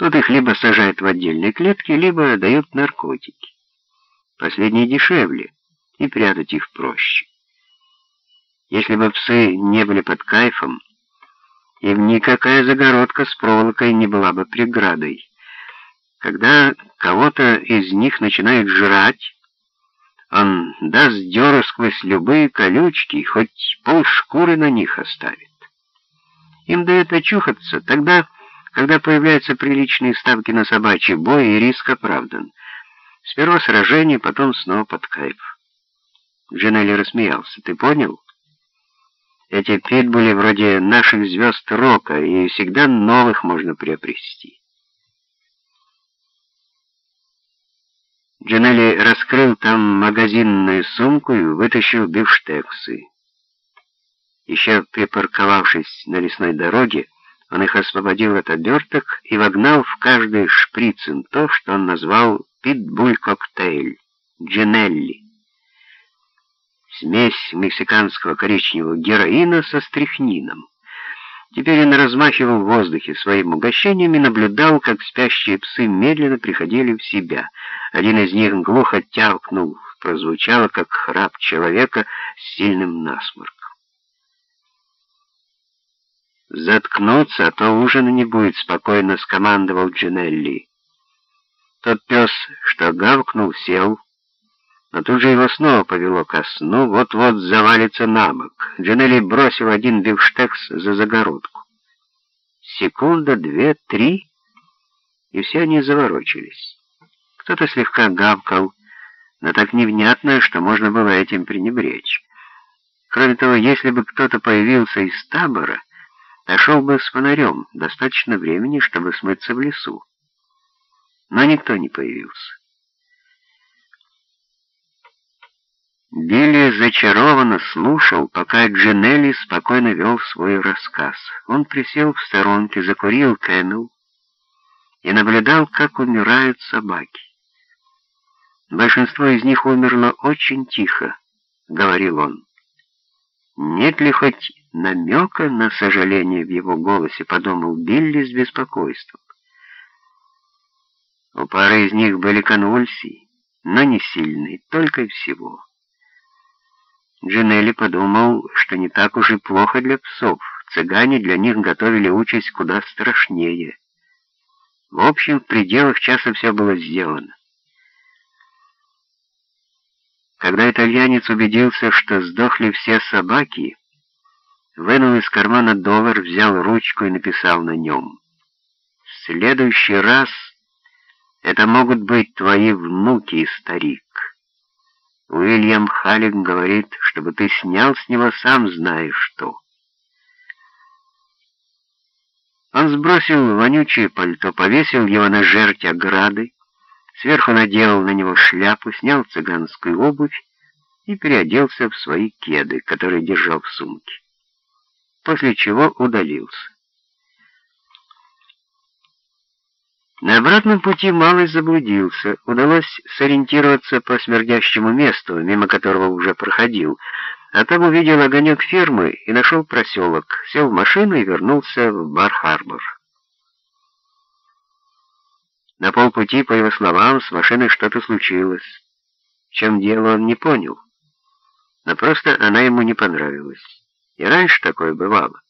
Тут их либо сажают в отдельные клетки, либо дают наркотики. Последние дешевле, и прятать их проще. Если бы псы не были под кайфом, им никакая загородка с проволокой не была бы преградой. Когда кого-то из них начинают жрать, он даст дёру сквозь любые колючки, хоть полшкуры на них оставит. Им дает очухаться тогда, когда появляются приличные ставки на собачий бой, и риск оправдан. Сперва сражение, потом снова под кайф. Джинелли рассмеялся. «Ты понял? Эти питбули вроде наших звезд рока, и всегда новых можно приобрести». Джинелли раскрыл там магазинную сумку и вытащил бифштексы. Еще припарковавшись на лесной дороге, он их освободил от оберток и вогнал в каждый шприцем то, что он назвал «питбуль-коктейль» Джинелли. Смесь мексиканского коричневого героина со стрихнином. Теперь он размахивал в воздухе своим угощением и наблюдал, как спящие псы медленно приходили в себя. Один из них глухо тявкнул, прозвучало, как храп человека с сильным насморком. «Заткнуться, а то ужина не будет», — спокойно скомандовал Джинелли. Тот пес, что гавкнул, сел, но тут же его снова повело ко сну, вот-вот завалится на бок. Джинелли бросил один бифштекс за загородку. Секунда, две, три, и все они заворочились. Кто-то слегка гавкал, но так невнятно, что можно было этим пренебречь. Кроме того, если бы кто-то появился из табора, Нашел бы с фонарем достаточно времени, чтобы смыться в лесу. Но никто не появился. Билли зачарованно слушал, пока Джинелли спокойно вел свой рассказ. Он присел в сторонке, закурил Camel и наблюдал, как умирают собаки. Большинство из них умерло очень тихо, — говорил он. Нет ли хоть намека на сожаление в его голосе, подумал Билли с беспокойством. У пары из них были конвульсии, но не сильные, только и всего. Джинелли подумал, что не так уж и плохо для псов. Цыгане для них готовили участь куда страшнее. В общем, в пределах часа все было сделано. Когда итальянец убедился, что сдохли все собаки, вынул из кармана доллар, взял ручку и написал на нем. «В следующий раз это могут быть твои внуки, старик. Уильям Халлик говорит, чтобы ты снял с него сам знаешь что». Он сбросил вонючее пальто, повесил его на жерть ограды, Сверху надел на него шляпу, снял цыганскую обувь и переоделся в свои кеды, которые держал в сумке. После чего удалился. На обратном пути малый заблудился. Удалось сориентироваться по смердящему месту, мимо которого уже проходил, а там увидел огонек фермы и нашел проселок, сел в машину и вернулся в Бар-Харбор. На полпути, по его словам, с машиной что-то случилось. В чем дело, он не понял. Но просто она ему не понравилась. И раньше такое бывало.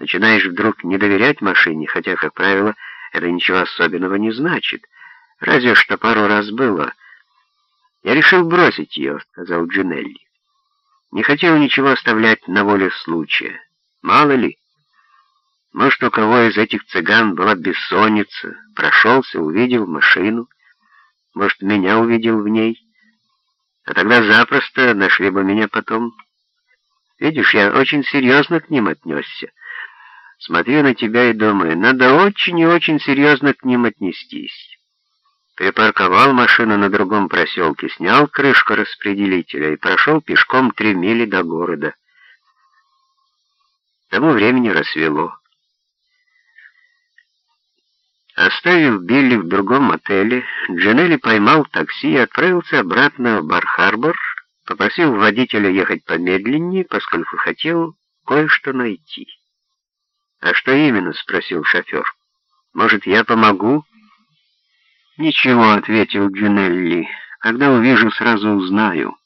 Начинаешь вдруг не доверять машине, хотя, как правило, это ничего особенного не значит. Разве что пару раз было. «Я решил бросить ее», — сказал Джинелли. «Не хотел ничего оставлять на воле случая. Мало ли». Может, у кого из этих цыган была бессонница, прошелся, увидел машину, может, меня увидел в ней, а тогда запросто нашли бы меня потом. Видишь, я очень серьезно к ним отнесся. Смотрю на тебя и думаю, надо очень и очень серьезно к ним отнестись. Припарковал машину на другом проселке, снял крышку распределителя и прошел пешком три мили до города. К тому времени рассвело. Оставив Билли в другом отеле, Джанелли поймал такси и отправился обратно в Бар-Харбор, попросил водителя ехать помедленнее, поскольку хотел кое-что найти. «А что именно?» — спросил шофер. Может, я помогу?» «Ничего», — ответил Джинелли. «Когда увижу, сразу узнаю».